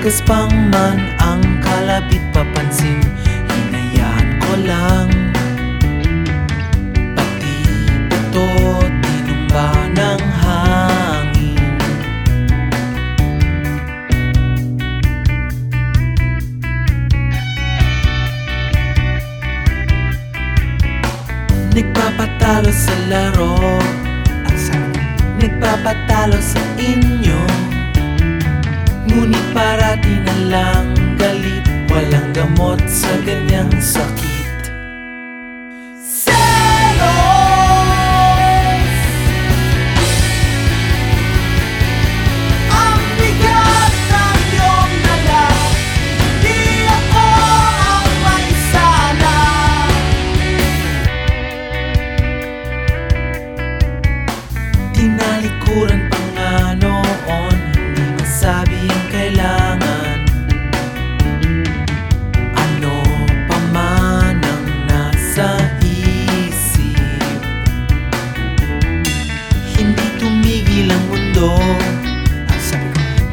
Magaspang man ang kalapit papansin Hinayaan ko lang. Pati ito tinumba ng hangin. Nagpapatalo sa laro sabi Nagpapatalo sa inyo. Ngunit parati na lang galit Walang gamot sa ganyang sakit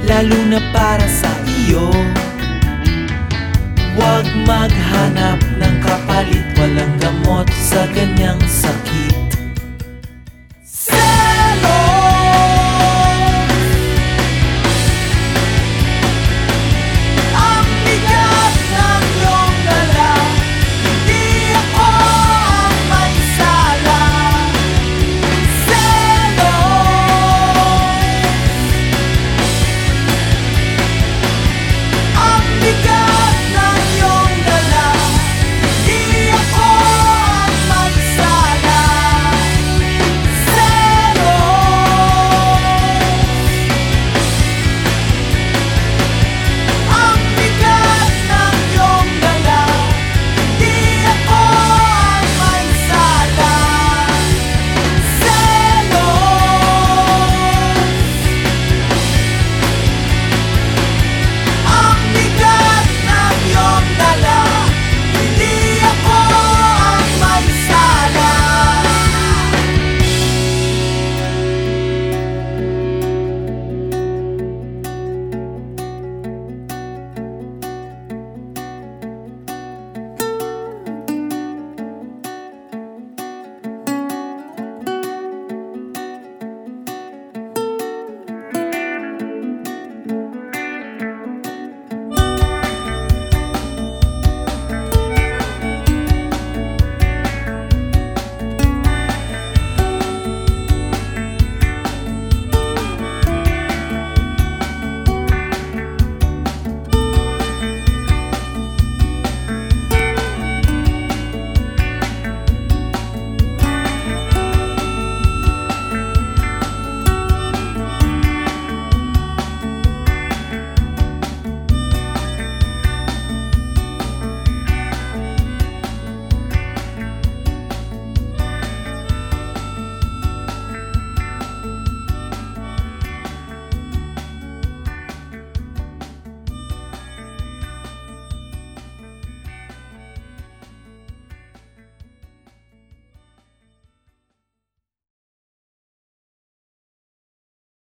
Lalo na para sa iyo. Huwag maghanap ng kapalit Walang gamot sa ganyang sakit